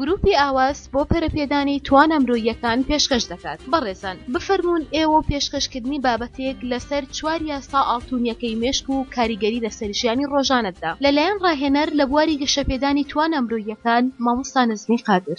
گروپی ئاواس بۆ پەرەپێدانی توانا مرۆییەکان پێشکەش دەکات بەڕێزان بفەرمونون ئێوە پێشکەشکردنی بابەتێک لەسەر چوار یاسا ئاڵتونیەکەی مێشک و کاریگەری لەسەر ژیانی ڕۆژانەتدا لەلایەن ڕاهێنەر لە بواری گەشەپێدانی توانا مرۆییەکان مامۆستا نەزمی قادر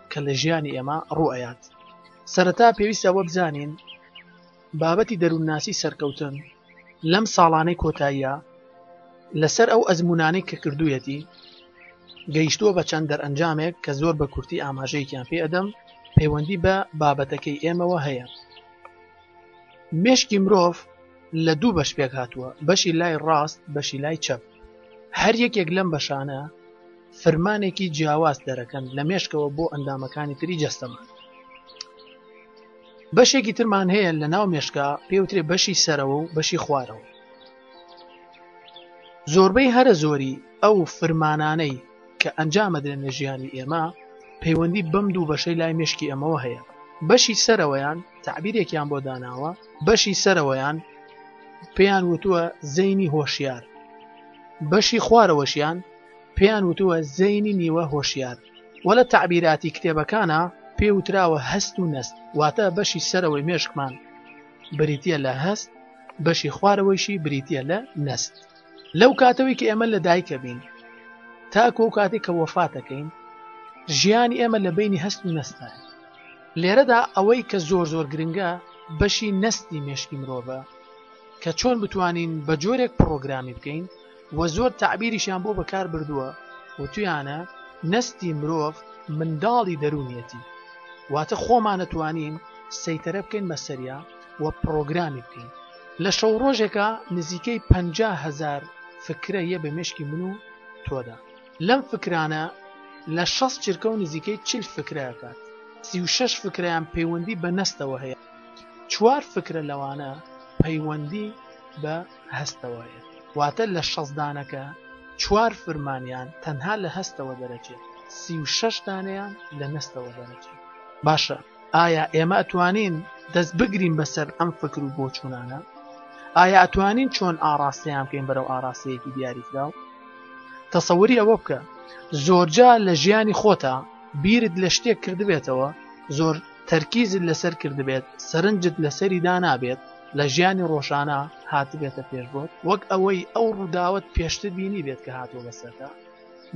کە لە ژیانی ئێمە ڕوئەیات سەرەتا پێویستە وە بزانین بابەتی دەروونناسی سەرکەوتن لەم ساڵانەی کۆتاییە لەسەر ئەو ئەزمونانەی کە کردوویەتی گەیشتووە بە چەند دەرئەنجامێک کە زۆر بە کورتی ئاماژەیەکیان پێ ئەدەم پەیوەندی بە بابەتەکەی ئێمەوە هەیە مشکی مرۆڤ لە دوو بەش پێک هاتووە بەشی لای ڕاست بەشی لای چەپ هەر یەکێک لەم بەشانە فرمانێکی جیاواز دەرەکەن لە مێشکەوە بۆ ئەندامەکانی تری جەستەمان بەشێکی ترمان هەیە لە ناو مێشکا پێوترێ بەشی سەرەوە و بەشی خوارەوە زۆربەی هەرە زۆری ئەو فرمانانەی کە ئەنجامەدرێن لە ژیانی ئێمە پەیوەندی بەم دوو بەشەی لای مشکی ئەمەوە هەیە بەشی سەرەوەیان تعبیرێکیان بۆ داناوە بەشی سەرەوەیان پێیان وتووە زەینی هۆشیار بەشی خوارەوەشیان پێیان وتووە زەینی نیوە هۆشیار وە لە تعبیراتی کتێبەکانە پێوتراوە هەست و نەست واتە بەشی سەرەوەی مێشکمان بریتە لە هەست بەشی خوارەوەیشی بریتە لە نەست لەو کاتەوەی کە ئێمە لە دایکەبین تاکۆ و کاتێک کە وەفاتەکەین ژیانی ئێمە لە بینی هەست و نەستە لێرەدا ئەوەی کە زۆر زۆر گرنگە بەشی نەستی مێشکی مرۆڤە کە چۆن بتوانین بە جۆرێک پڕۆگرامی بکەین و زۆر تعبیریشیان بۆ بەکار بردووە و تویانە نەستی مرۆڤ منداڵی دەروونیەتی واتە خۆمانەتوانین سەیتەرە بکەین بەسەریا و پرۆگرامی بکەین لە شەو ڕۆژێکە نزیکەی پ هزار فکرە یە بە مشکی من و تۆدا لەم فکرانە لە شەس چرکە و نزیکەی چل فکرەکات سی و شش فکریان پەیوەندی بە نەستەوە هەیە چوار فکرە لەوانە پەیوەندی بە هەستەوە هەیە واتە لە شەزدانەکە چوار فرمانیان تەنها لە هەستەوە دەرەچێت سی و شش دانیان لە نەستەوە دەرەچێت باشە ئایا ئێمە ئەتوانین دەست بگرین بەسەر ئەم فکر و بۆچوونانە ئایا ئەتوانین چۆن ئاراستەیان بکەین بەرەو ئاراستەیەکی دیاریکراو تەسەوری ئەوە بکە زۆرجا لە ژیانی خۆتا بیرت لە شتێک کردبێتەوە زۆر تەرکیزت لەسەر کردبێت سەرنجت لەسەری دانابێت لە ژیانی ڕۆژانە هاتبێتە پێشبووت وەک ئەوەی ئەو ڕووداوت پێشتر بینی بێت کە هاتووە بەسەردا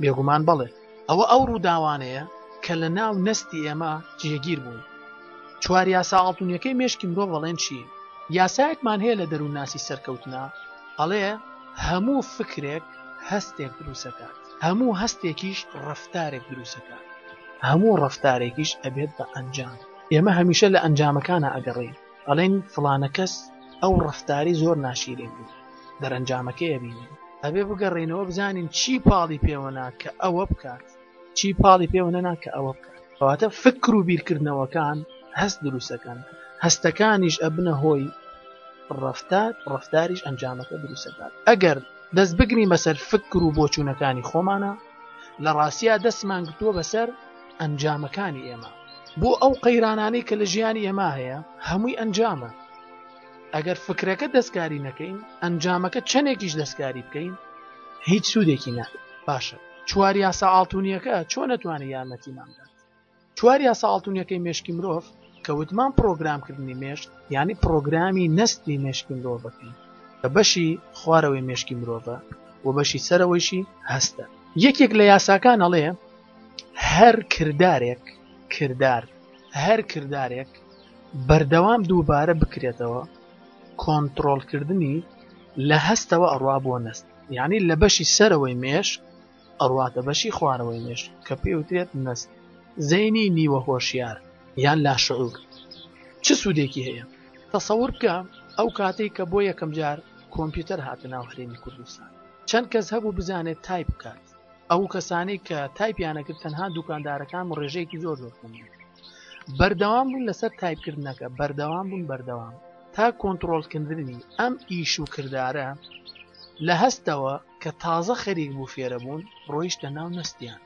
بێگومان بەڵێ ئەوە ئەو ڕووداوانەیە کە لە ناو نەستی ئێمە جێگیر بوون چوار یاسا ئاڵتونیەکەی مێشکی مرۆ بەڵێن چی یاسایەکمان هەیە لە دەروونناسی سەرکەوتنا ئەڵێ هەموو فکرێک هەستێک دروسەکە هەموو هەستێکیش ڕفتارێک دروسەکە هەموو ڕفتارێکیش ئەبێت بە ئەنجام ئێمە هەمیشە لە ئەنجامەکانە ئەگەڕێین ئەڵێن فڵانە کەس ئەو ڕفتاری زۆر ناشیرین بوو دەرەنجامەکەی ئەبینین ئەبێ بگەڕێنەوە بزانین چی پاڵی پێوەنا کە ئەوە بکات چی پاڵی پێوەنەنا کە ئەوە بکات کەواتە فکر و بیرکردنەوەکان هەست دروستەکەن هەستەکانیش ئەبنە هۆی ڕفتار ڕفتاریش ئەنجامەکە دروستەکات ئەگەر دەست بگرین بەسەر فکر و بۆچوونەکانی خۆمانە لە ڕاستیا دەستمان گرتووە بەسەر ئەنجامەکانی ئێمە بۆ ئەو قەیرانانەی کە لە ژیانی ئێمە هەیە هەمووی ئەنجامە ئەگەر فکرەکە دەستکاری نەکەین ئەنجامەکە چەندێکیش دەستکاری بکەین هیچ سوودێکی نە باشە چوار یاسا ئاڵتونیەکە چۆن نەتوانێت یارمەتیماندا چوار یاسا ئاڵتونیەکەی مشکی مرۆڤ کە وتمان پرۆگرامکردنی مێشت ینی پرۆگرامی نستی مشکی مرۆڤەکەی کە بەشی خوارەوەی مشکی مرۆڤە و بەشی سەرەوەیشی هەستە یەکێک لە یاساکان ئەڵێ هەر کردارێک کردار هەر کردارێک بەردەوام دووبارە بکرێتەوە کۆنتترۆلکردنی لە هەستەوە ئەڕوا بۆ نەست یعنی لە بەشی سەرەوەی مێش ئەڕاتە بەشی خوارەوەی مێش کە پێوترێت نەست زەینی نیوە هۆشیار یان لا شعور چ سوودێکی هەیە تەسەور بکە ئەو کاتێک کە بۆ یەکەم جار کۆمپیوتەر هاتە ناو هەرێمی کوردستان چەند کەس هەبوو بزانێت تای بکات ئەو کەسانەی کە تایپیانە کرد تەنها دوکاندارەکان و ڕێژەیەکی زۆر زۆر بوون بەردەوام بوون لەسەر تایپکردنەکە بەردەوام بوون بەردەوام تا کۆنتترۆلکردنی ئەم ئیش و کردارە لە هەستەوە کە تازە خەریک بوو فێرە بوون ڕۆیشتە ناو نستیان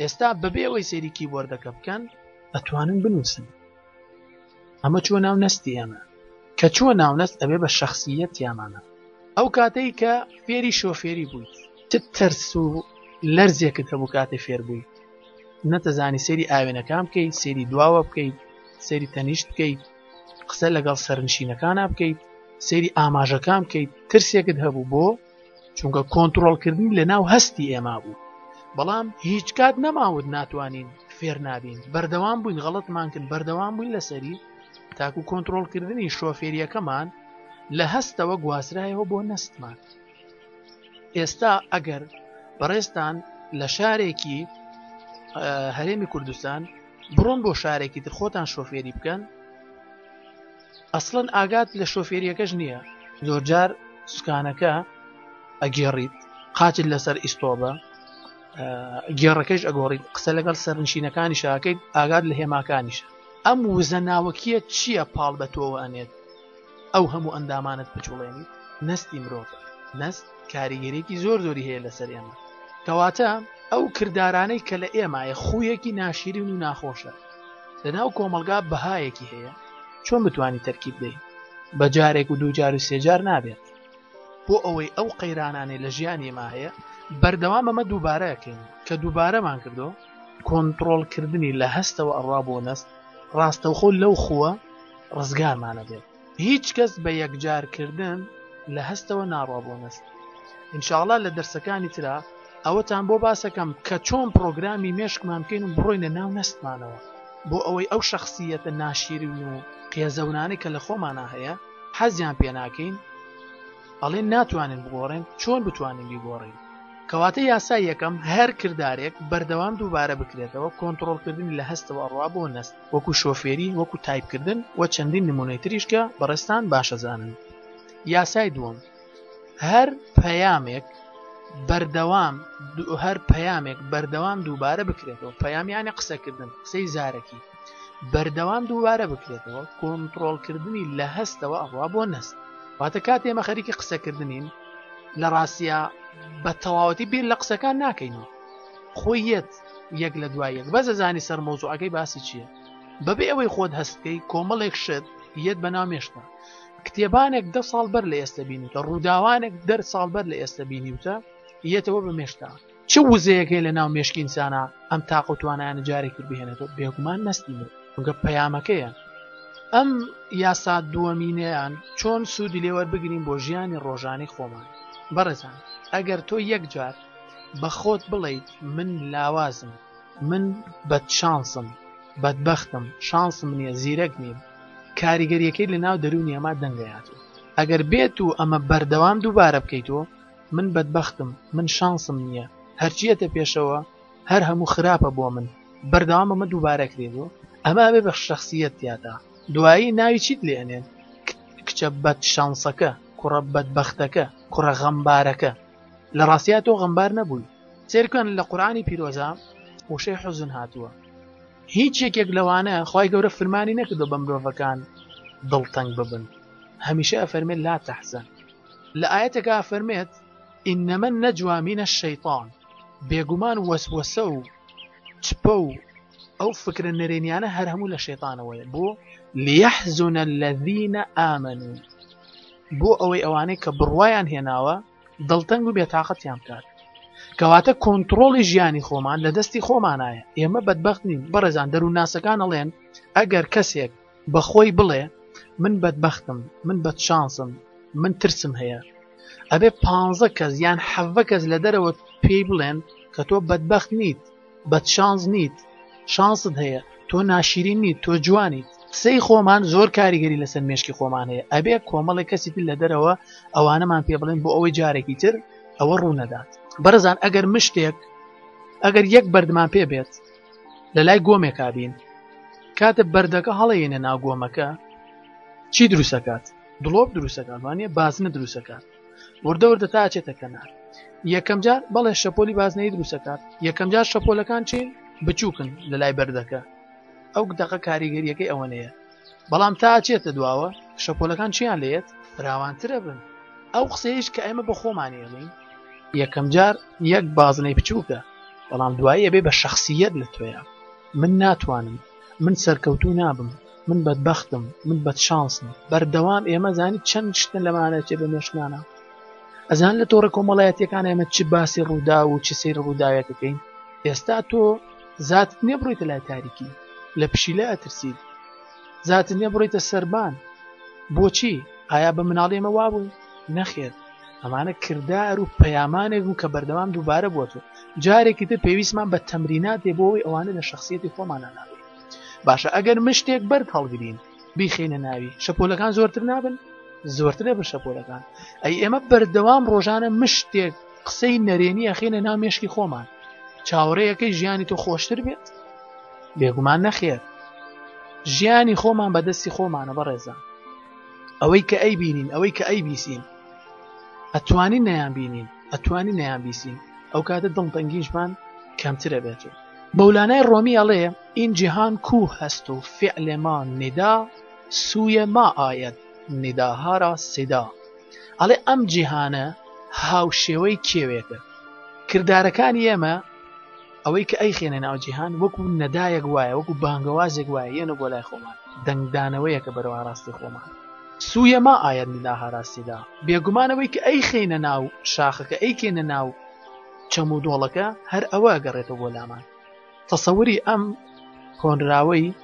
ئێستا بەبێ ئەوەی سەیری کیبۆردەکە بکەن ئەتوانن بنووسن ئەمە چوە ناو نەستی ئێمە کە چوە ناونەست ئەبێ بە شخصیت یامانە ئەو کاتەی کە فێری شۆفێری بوویت چ ترس و لەرزێکت هەبوو کاتێ فێر بووی نەتەزانی سێری ئاوێنەکان بکەیت سێری دواوە بکەیت سێری تەنیشت بکەیت قسە لەگەڵ سەرنشینەکانە بکەیت سێری ئاماژەکان بکەیت ترسێکت هەبوو بۆ چونکە کۆنتترۆلکردنی لە ناو هەستی ئێمە بوو بەڵام هیچ کات نەماوت ناتوانین فێر نابین بەردەوام بووین غەڵتمان کرد بەردەوام بووین لەسەری تاکو کۆنتترۆلکردنی شۆفێریەکەمان لە هەستەوە گوازرایەوە بۆ نستمان ئێستا ئەگەر بەڕێستان لە شارێکی هەرێمی کوردستان بڕۆن بۆ شارێکی تر خۆتان شۆفێری بکەن ئەسڵەن ئاگات لە شۆفێریەکەش نییە زۆرجار سوکانەکە ئەگێڕیت قاچت لەسەر ئیستۆبە گێڕەکەش ئەگۆڕیت قسە لەگەڵ سەرنشینەکانی شاکەیت ئاگات لە هێماکانیش ئەم وزە ناوەکیە چییە پاڵ بە تۆوە ئەنێت ئەو هەموو ئەندامانت بچوڵێنیت نستی مرۆڤ نست کاریگەرێکی زۆر زۆری هەیە لەسەر ئێمە کەواتە ئەو کردارانەی کە لە ئێمایە خویەکی ناشیرین و ناخۆشە لەناو کۆمەلگا بەهایەکی هەیە چۆن بتانی تەرکی بدەین بە جارێک و دووجار و سێجار نابێت بۆ ئەوەی ئەو قەیرانانێ لە ژیانی ما هەیە بەردەوام ئەمە دووبارەکەین کە دووبارەمان کردو کۆنتترۆلکردنی لە هەستەوە ئەڕوا بۆ نەست ڕاستەوخۆ لەو خووە ڕزگارمانە بێت هیچ کەس بە یەکجارکردن لە هەستەوە ناڕوا بۆ نەست انشاءله لە دەرسەکانی تررا ئەوەتان بۆ باسەکەم کە چۆن پرۆگرامی مێشکمان بکەین و بڕۆینە ناو نەستمانەوە بۆ ئەوەی ئەو شخصیەتە ناشیرون و قێزەونانەی کە لە خۆمانە هەیە حەزیان پێ ناکەین ئەڵێ ناتوانین بگۆڕێن چۆن بتوانین بیگۆڕین کەواتە یاسا یەکەم هەر کردارێک بەردەوام دووبارە بکرێتەوە کۆنتترۆلکردنی لە هەستەوە ئەڕوا بۆ نەست وەکو شۆفێری وەکو تایپکردن و چەندین نمونەی تریشکە بەڕێستان باشەزانن یاسای دووەم هەر پەیامێک بەردەوام هەر پەیامێک بەردەوام دووبارە بکرێتەوە پەیامیانە قسەکردن قسەی زارەکی بەردەوام دووبارە بکرێتەوە کۆنتترۆلکردنی لە هەستەوە ئەڕوا بۆ نەست واتە کات ئێمە خەریکی قسەکردنین لە ڕاستە بە تەواوەتی بیر لە قسەکان ناکەینەوە خۆی یەت یەک لە دوای یەک بەزەزانی سەر مۆزوعەکەی باسی چییە بەبێ ئەوەی خۆت هەستکەی کۆمەڵێک شت یەت بەناو مێشکە کتێبانێک دە ساڵ بەر لە ئێستا بینیتە ڕووداوانێک دەر ساڵ بەر لە ئێستا بینیوتە یەتەوە بە مێشتا چ وزەیەکەی لە ناو مێشکینسانە ئەم تاقە توانایانە جارێکی بهێنێتەوە بێگومان نستی من چونکە پەیامەکەیە ئەم یاسا دووەمینەیان چۆن سوودی لێوەر بگرین بۆ ژیانی ڕۆژانی خۆمان بەڕێزان ئەگەر تۆ یەک جار بە خۆت بڵیت من لاوازم من بەدشانسم بەدبختم شانسم نییە زیرەک نیم کاریگەریەکەی لە ناو دەروونی ئەما دەنگە هاتووە ئەگەر بێت و ئەمە بەردەوام دووبارە بکەیتەوە من بەدبەختم من شانسم نییە هەرچیەتە پێشەوە هەر هەموو خراپە بۆ من بەردەوام بەمە دووبارەکرێتەوە ئەمە بێ بە شخصیت تیادا دوایی ناوی چیت لێنێن کچە بەد شانسەکە کوڕە بەدبەختەکە کوڕە غەمبارەکە لە ڕاستیا تۆ غەمبار نەبووی سێرکەن لە قورآانی پیرۆزە وشەی حوزن هاتووە هیچ یەکێک لەوانە خی گەورە فرمانی نەکردو بە مرۆڤەکان دڵتەنگ ببن هەمیشە ئەفەرمێت لا تەحزن لە ئاەتەکە ئەفەرمێت ئینەمە نەجوامینە شەیتان بێگومان وەسوەسە و چپە و ئەو فکرە نەرێنیانە هەر هەموو لە شێتانەوەی بۆ لیەحزونە لەڤینە ئامن بۆ ئەوەی ئەوانەی کە بڕوایان هێناوە دڵتەنگ و بێتاقەتیان بکات کەواتە کۆنتترۆڵی ژیانی خۆمان لە دەستی خۆمانایە ئێمە بەدبخت نین بەڕێزان دەروونناسەکان ئەڵێن ئەگەر کەسێک بەخۆی بڵێ من بەدبختم من بەد شانسم من ترسم هەیە ئەبێ پ کەس یان حەڤە کەس لە دەرەوە پێی بڵێن کە تۆ بەدبخت نیت بەدشانس نیت شانست هەیە تۆ ناشیرین نیت تۆ جوانیت قسەی خۆمان زۆر کاریگەری لەسەر مێشکی خۆمان هەیە ئەبێ کۆمەڵی کەسی تر لە دەرەوە ئەوانەمان پێ بڵێن بۆ ئەوەی جارێکی تر ئەوە ڕوونەدات بەرەزان ئەگەر مشتێک ئەگەر یەک بەردمان پێ بێت لە لای گۆمێکا بین کاتە بەردەکە هەڵەیەنە ناگۆمەکە چی دروستەکات دڵۆپ دروستەکانوانە بازنە دروستەکات وردە وردە تا ئەچێتە کەنار یەکەم جار بەڵێ شەپۆلی بازنەی دروستەکات یەکەم جار شەپۆلەکان چین بچووکن لە لای بەردەکە ئەو دەقە کاریگەریەکەی ئەوەنەیە بەڵام تا ئەچێتە دواوە شەپۆلەکان چیان لێت فراوانترە بن ئەو قسەیش کە ئێمە بە خۆمانی ئەڵین یەکەم جار یەک بازنەی بچووکە بەڵام دوایی ئەبێ بە شخصیت لە تۆیان من ناتوانم من سەرکەوتو نابم من بەدبەختم من بەد شانسم بەردەوام ئێمە زانانی چەند شتن لەمانە چێ بە مێشکمانە ئەزان لە تۆڕە کۆمەڵایەتەکان ئێمە چ باسی ڕوودا و چ سیر ڕووداوێکەکەین ئێستا تۆ زات نیە بڕیتە لای تاریکی لە پشیلە ئەترسیت زات نیە بڕیتە سربان بۆچی ئایا بە مناڵی ئمە وابووین نەخێت ئەمانە کردار و پەیامانێک بوو کە بەردەوام دووبارە بووە جارێکی تر پێویستمان بە تەمرینات دێ بۆەوەی ئەوانە لە شخصیەتی خۆمانە ناوێت باشە ئەگەر مشتێک بەرد هەڵگرین بیخینە ناوی شەپۆلەکان زۆرتر نابن زۆرترە بە شەپۆلەکان ئەی ئێمە بەردەوام ڕۆژانە مشتێک قسەی نەرێنی ئەخینە ناو مێشکی خۆمان چاوەڕێیەکەی ژیانی تۆ خۆشتر بێت بێگومان نەخێر ژیانی خۆمان بەدەستی خۆمانە بەڕێزان ئەوەی کە ئەی بینین ئەوەی کە ئەی بیسین ئەتوانی نەیان بینین ئەتوانی نەیان بیسین ئەو کاتە دڵتەنگیشمان کەمترە بێتون مەولانای ڕۆمی ئەڵێ، این جهان کوه هست و فعل ما ندا سوی ما آید نداها را صدا ئەڵێ ئەم جیهانە هاوشێوەی کێوێکە، کردارەکانی ئێمە ئەوەی کە ئەیخێنێ ناو جیهان وەکو نەدایەک وایە وەکو بانگەوازێک وایە یەنە بۆ لای خۆمان دەنگدانەوەیەکە بەرەو ئاڕاستەی خۆمان سویە ما ئاەت نداها ڕاستیدا بێگومانەوەی کە ئەیخینە ناو شاخەکە ئەیکێنە ناو چەم و دۆڵەکە هەر ئەوە گەڕێتەوە بۆ لامان تەسەوری ئەم کۆنراوەی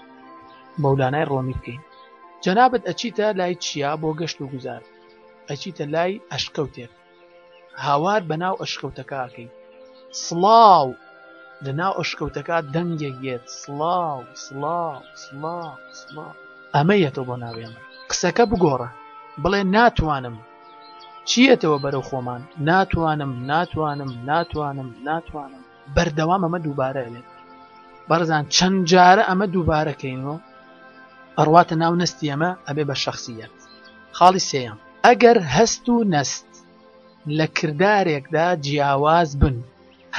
مەولانای ڕۆمی بکەین جەنابەت ئەچیتە لای چیا بۆ گەشت و گوزار ئەچیتە لای ئەشکەوتێک هاوار بە ناو ئەشکەوتەکەکەی سڵاو لە ناو ئەشکەوتەکە دەنگێک یەت سڵاو سڵاو سڵاو سڵاو ئەمە یەتەوە بۆ ناوێمە قسەکە بگۆڕە بڵێ ناتوانم چییەتەوە بەرەو خۆمان ناتوانم ناتوانم ناتوانم ناتوانم بەردەوام ئەمە دووبارە لێت بەڕزان چەند جارە ئەمە دووبارەکەینەوە ئەڕواتە ناو نستی ئەمە ئەبێ بە شخصیت خاڵی سێەم ئەگەر هەست و نەست لە کردارێکدا جیاواز بن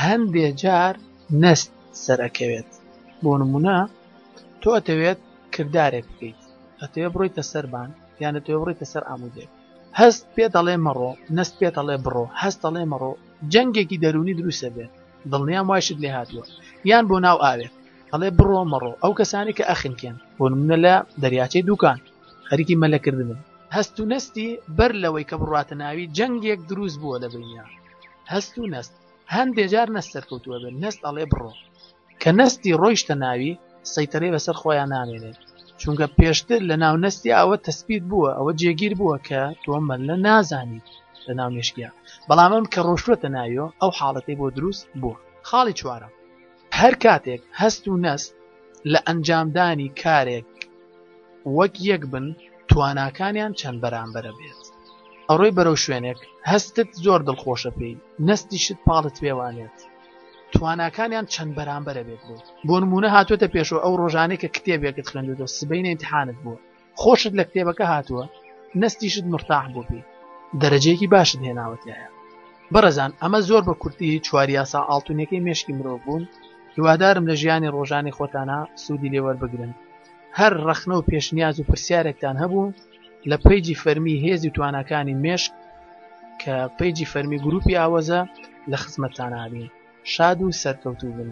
هەندێ جار نەست سەرەکەوێت بۆ نمونە تۆ ئەتەوێت کردارێک بکەیت ئەتەوێت بڕۆیتە سەربان یان دەتەوێت بڕیتە سەر ئامودێک هەست پێ دەڵێ مەڕۆ نەست پێ دەڵێ بڕۆ هەست دەڵێ مەڕۆ جەنگێکی دەرونی دروستە بێت دڵنیام وایشت لێ هاتووە یان بۆ ناو ئاوێت ئەڵێ بڕۆ مەڕۆ ئەو کەسانی کە ئەخنکێن بۆ منە لە دەریاچەی دوکان خەریکی مەلەکردنن هەست و نەستی بەر لەوەی کە بڕاتە ناوی جەنگێک دروست بووە لە بینە هەست و نەست هەندێ جار نەستەر کەوتووە بێت نەست ئەڵێ بڕۆ کە نەستی ڕۆیشتە ناوی سەیتەرەی بەسەر خۆیان نامێنێت چونکە پێشتر لە ناو نستی ئەوە تەسبیت بووە ئەوە جێگیر بووە کە تۆ مەلە نازانیت لە ناو مشکیا بەڵام ئەم کە ڕۆشتوەتە ناویەوە ئەو حاڵەتی بۆ دروست بووە خاڵی چوارە هەر کاتێک هەست و نەست لە ئەنجامدانی کارێک وەک یەک بن تواناکانیان چەند بەرامبەرە بێت ئەڕۆی بەرەو شوێنێک هەستت زۆر دڵخۆشە پێی نەستیشت پاڵت پێوانێت تواناکانیان چەند بەرامبەرە بێت بوو بۆ نمونە هاتوێتە پێشەوە ئەو ڕۆژانەی کە کتێبێکت خوێندێتەوە سبینە امتحانت بووە خۆشت لە کتێبەکە هاتووە نستیشت مرتاح بۆ پێی دەرەجەیەکی باشت هێناوەتیایە بەڕێزان ئەمە زۆر بە کورتی چوار یاسا ئاڵتونەکەی مێشکی مرۆڤ بوون هیوادارم لە ژیانی ڕۆژانی خۆتانە سوودی لێوەربگرن هەر ڕەخنە و پێشنیاز و پرسیارێکتان هەبوو لە پەیجی فەرمی هێزی تواناکانی مێشک کە پەیجی فەرمی گروپی ئاوەزە لە خزمەتتانابین شاد و سەرکەوتوو بن